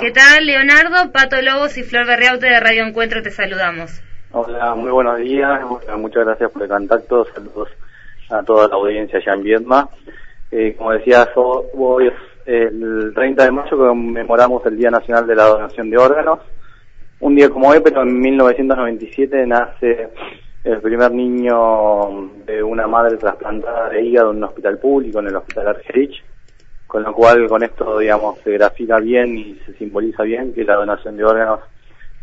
¿Qué tal, Leonardo? Pato Lobos y Flor Berriaute de Radio Encuentro te saludamos. Hola, muy buenos días. Muchas gracias por el contacto. Saludos a toda la audiencia allá en Viedma. Eh, como decías, hoy es el 30 de mayo conmemoramos el Día Nacional de la Donación de Órganos. Un día como hoy, pero en 1997 nace el primer niño de una madre trasplantada de hígado en un hospital público, en el Hospital Argerich, con lo cual con esto, digamos, se grafica bien y se simboliza bien que la donación de órganos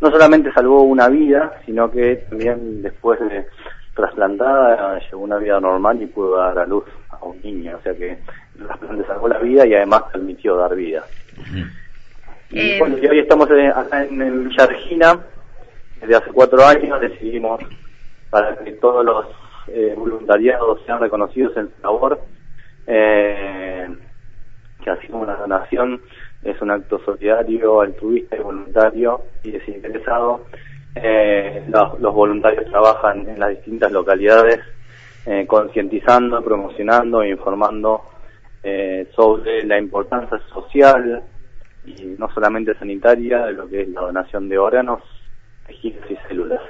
no solamente salvó una vida, sino que también después de trasplantada llevó una vida normal y pudo dar a luz a un niño, o sea que el trasplante salvó la vida y además permitió dar vida. Y eh, bueno, y hoy estamos acá en, Villa Regina, desde hace cuatro años decidimos para que todos los eh, voluntariados sean reconocidos en su labor, eh, que así la donación es un acto solidario, altruista y voluntario y desinteresado. Eh, los, voluntarios trabajan en las distintas localidades eh, concientizando, promocionando e informando eh, sobre la importancia social y no solamente sanitaria de lo que es la donación de órganos, tejidos y células.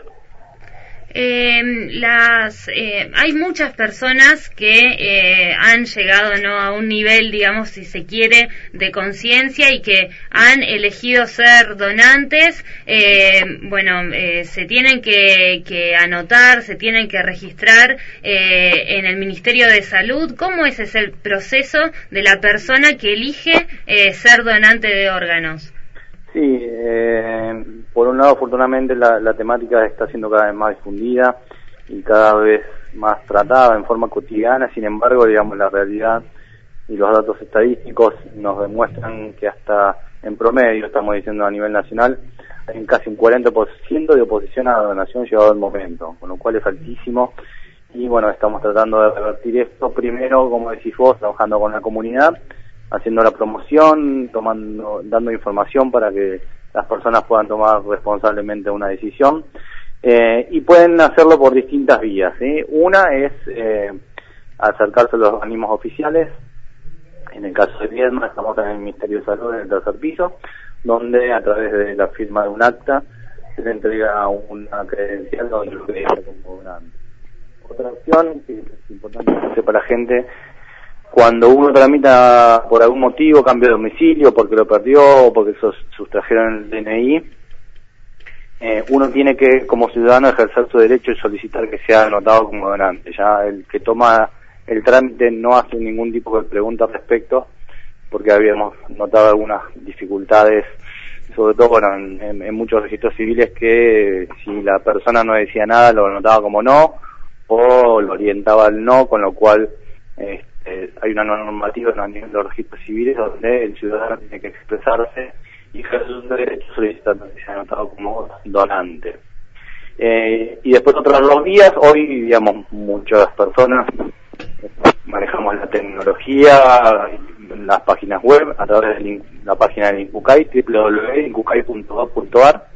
Eh, las, eh, hay muchas personas que eh, han llegado ¿no? a un nivel, digamos, si se quiere, de conciencia y que han elegido ser donantes. Eh, bueno, eh, se tienen que, que, anotar, se tienen que registrar eh, en el Ministerio de Salud. ¿Cómo es ese proceso de la persona que elige ser donante de órganos? Sí, eh, por un lado, afortunadamente, la, temática está siendo cada vez más difundida y cada vez más tratada en forma cotidiana. Sin embargo, digamos, la realidad y los datos estadísticos nos demuestran que hasta en promedio, estamos diciendo a nivel nacional, hay casi un 40% de oposición a la donación llegado el momento, con lo cual es altísimo. Y bueno, estamos tratando de revertir esto primero, como decís vos, trabajando con la comunidad haciendo la promoción, tomando, dando información para que las personas puedan tomar responsablemente una decisión. Eh, y pueden hacerlo por distintas vías. Una es eh, acercarse a los organismos oficiales. En el caso de Viedma, estamos en el Ministerio de Salud, en el tercer piso, donde a través de la firma de un acta se le entrega una credencial donde lo que como Otra opción, que es importante sepa la gente, cuando uno tramita por algún motivo cambio de domicilio, porque lo perdió o porque sustrajeron el DNI, eh, uno tiene que, como ciudadano, ejercer su derecho y solicitar que sea anotado como donante. Ya el que toma el trámite no hace ningún tipo de pregunta al respecto, porque habíamos notado algunas dificultades, sobre todo en, muchos registros civiles, que si la persona no decía nada, lo anotaba como no, o lo orientaba al no, con lo cual... Este, eh, hay una normativa en nivel de los registros civiles donde el ciudadano tiene que expresarse y ejercer un derecho solicitando que sea anotado como donante. Eh, y después otras dos vías, hoy digamos muchas personas manejamos la tecnología, las páginas web, a través de la página de Incucay, www.incucay.gov.ar.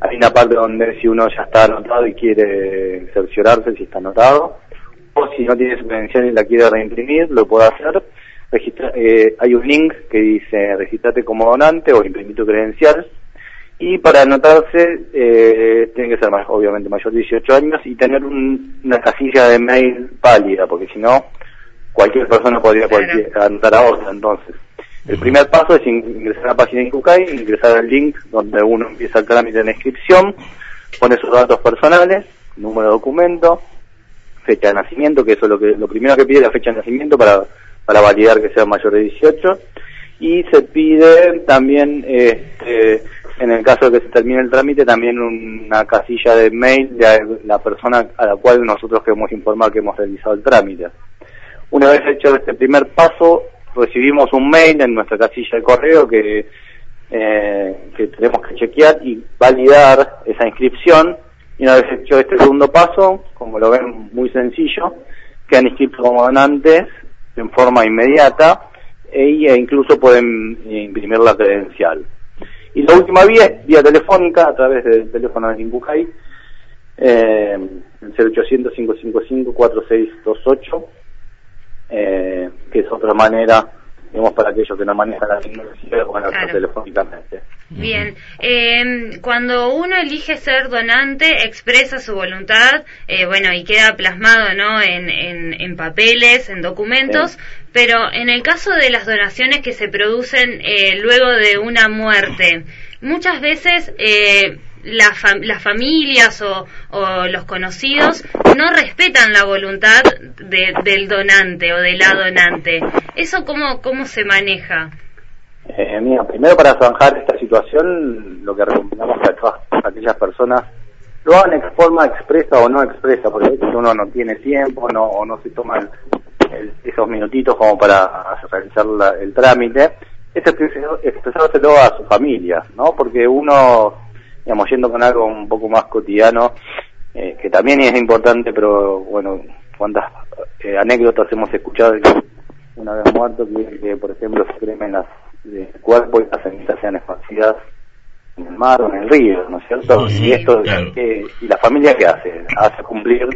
Hay una parte donde si uno ya está anotado y quiere cerciorarse si está anotado, o si no tiene su credencial y la quiere reimprimir, lo puede hacer. Eh, hay un link que dice registrate como donante o imprimir tu credencial. Y para anotarse, eh, tiene que ser más, obviamente mayor de 18 años y tener una casilla de mail válida, porque si no, cualquier persona podría cualquier, anotar a otra. Entonces, el primer paso es ingresar a la página de Incucay, ingresar al link donde uno empieza el trámite de inscripción, pone sus datos personales, número de documento, fecha de nacimiento, que eso es lo que lo primero que pide la fecha de nacimiento para, para validar que sea mayor de 18 y se pide también este, en el caso de que se termine el trámite también una casilla de mail de la persona a la cual nosotros queremos informar que hemos realizado el trámite. Una vez hecho este primer paso, recibimos un mail en nuestra casilla de correo que, eh, que tenemos que chequear y validar esa inscripción y una vez hecho este segundo paso, como lo ven muy sencillo, quedan inscritos como donantes en forma inmediata e, e incluso pueden imprimir la credencial. Y la última vía es vía telefónica a través del teléfono de Imbucay, eh, el 0800-555-4628, eh, que es otra manera digamos, para aquellos que no manejan la tecnología, bueno, telefónicamente. Bien, eh, cuando uno elige ser donante, expresa su voluntad, eh, bueno, y queda plasmado, ¿no? En, en, papeles, en documentos, pero en el caso de las donaciones que se producen eh, luego de una muerte, muchas veces eh, las familias o, los conocidos no respetan la voluntad del donante o de la donante. ¿Eso cómo, cómo se maneja? Eh, mira, primero para zanjar esta situación, lo que recomendamos a todas aquellas personas lo hagan de forma expresa o no expresa, porque uno no tiene tiempo no, o no se toma esos minutitos como para realizar el trámite, es expresárselo a su familia, ¿no? Porque uno digamos, yendo con algo un poco más cotidiano, eh, que también es importante, pero bueno, cuántas eh, anécdotas hemos escuchado de que una vez muerto, que, por ejemplo se cremen las el cuerpo y las cenizas sean esparcidas en el mar o en el río, ¿no es cierto? y esto, y la familia qué hace? Hace cumplir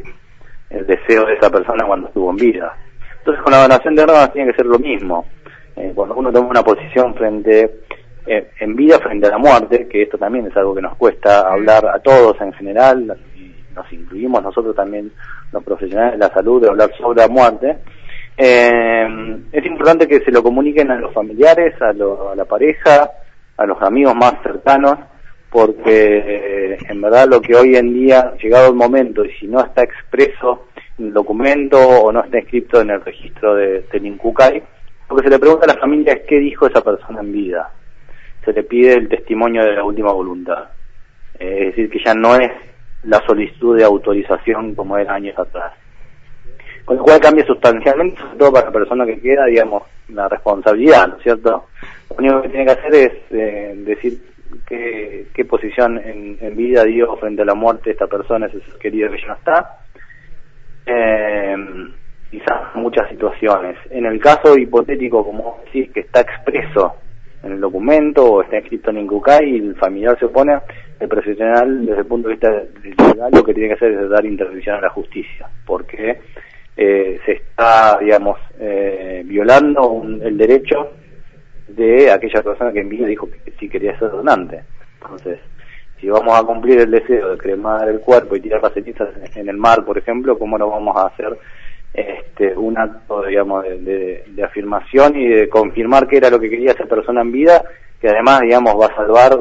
el deseo de esa persona cuando estuvo en vida. Entonces con la donación de órganos tiene que ser lo mismo. Eh, cuando uno toma una posición frente eh, en vida frente a la muerte, que esto también es algo que nos cuesta hablar a todos en general, y nos incluimos nosotros también los profesionales de la salud de hablar sobre la muerte, eh, es importante que se lo comuniquen a los familiares, a, la pareja, a los amigos más cercanos, porque eh, en verdad lo que hoy en día, llegado el momento, y si no está expreso en el documento o no está escrito en el registro de, del INCUCAI, lo que se le pregunta a la familia es qué dijo esa persona en vida se le pide el testimonio de la última voluntad. Eh, es decir, que ya no es la solicitud de autorización como era años atrás. Con lo cual cambia sustancialmente, sobre todo para la persona que queda, digamos, la responsabilidad, ¿no es cierto? Lo único que tiene que hacer es eh, decir qué, qué posición en, vida dio frente a la muerte de esta persona, ese querido que ya no está. Eh, quizás muchas situaciones. En el caso hipotético, como decís, que está expreso en el documento o está escrito en INCUCAI y el familiar se opone, el profesional desde el punto de vista legal lo que tiene que hacer es dar intervención a la justicia, porque eh, se está, digamos, eh, violando el derecho de aquella persona que en vida dijo que sí quería ser donante. Entonces, si vamos a cumplir el deseo de cremar el cuerpo y tirar las cenizas en el mar, por ejemplo, ¿cómo lo vamos a hacer este, un acto, digamos, de, afirmación y de confirmar que era lo que quería esa persona en vida, que además, digamos, va a salvar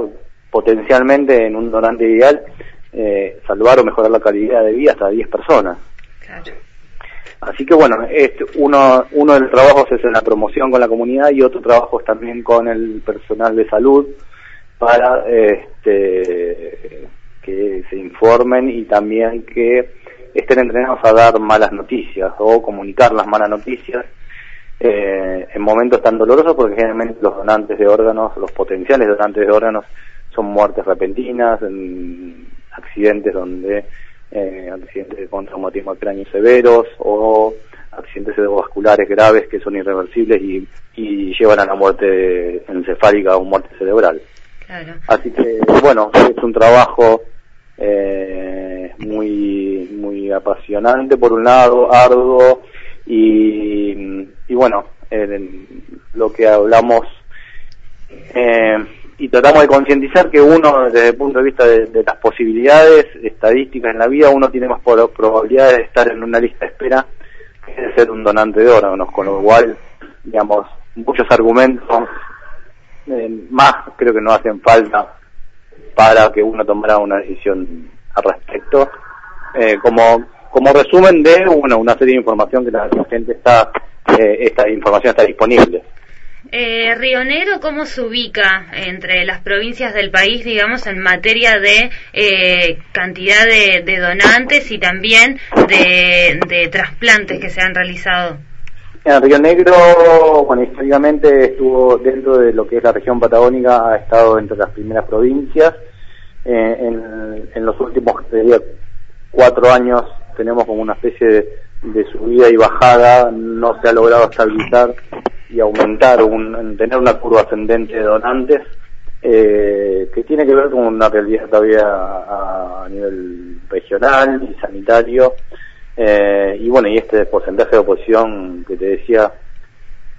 potencialmente en un donante ideal, eh, salvar o mejorar la calidad de vida hasta 10 personas. Así que bueno, este, uno, uno de los trabajos es en la promoción con la comunidad y otro trabajo es también con el personal de salud para este, que se informen y también que estén entrenados a dar malas noticias o comunicar las malas noticias eh, en momentos tan dolorosos porque generalmente los donantes de órganos, los potenciales donantes de órganos son muertes repentinas, en accidentes donde eh, accidentes con traumatismo cráneo severos o accidentes cerebrovasculares graves que son irreversibles y, y llevan a la muerte encefálica o muerte cerebral. Así que, bueno, es un trabajo eh, muy muy apasionante por un lado, arduo y, y bueno, lo que hablamos eh, y tratamos de concientizar que uno desde el punto de vista de, las posibilidades estadísticas en la vida, uno tiene más probabilidades de estar en una lista de espera que de ser un donante de órganos, con lo cual, digamos, muchos argumentos eh, más creo que no hacen falta para que uno tomara una decisión al respecto. Eh, como, como resumen de bueno, una serie de información que la, gente está, eh, esta información está disponible. Eh, Río Negro, ¿cómo se ubica entre las provincias del país, digamos, en materia de eh, cantidad de, donantes y también de, de trasplantes que se han realizado? En Río Negro, bueno, históricamente estuvo dentro de lo que es la región patagónica, ha estado entre las primeras provincias. Eh, en, en, los últimos cuatro años tenemos como una especie de, subida y bajada, no se ha logrado estabilizar y aumentar, un, tener una curva ascendente de donantes, eh, que tiene que ver con una realidad todavía a, nivel regional y sanitario. Eh, y bueno, y este porcentaje de oposición que te decía,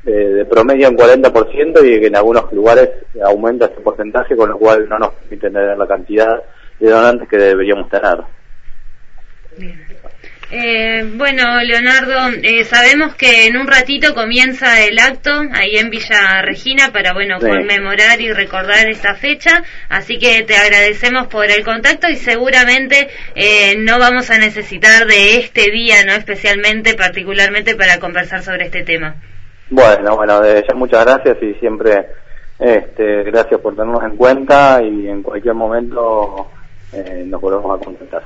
de promedio en 40% y que en algunos lugares aumenta ese porcentaje, con lo cual no nos permite tener la cantidad de donantes que deberíamos tener. Eh, bueno, Leonardo, eh, sabemos que en un ratito comienza el acto ahí en Villa Regina para, bueno, conmemorar y recordar esta fecha, así que te agradecemos por el contacto y seguramente eh, no vamos a necesitar de este día, ¿no? Especialmente, particularmente para conversar sobre este tema. Bueno, bueno, de ya muchas gracias y siempre este, gracias por tenernos en cuenta y en cualquier momento nos volvemos a contactar.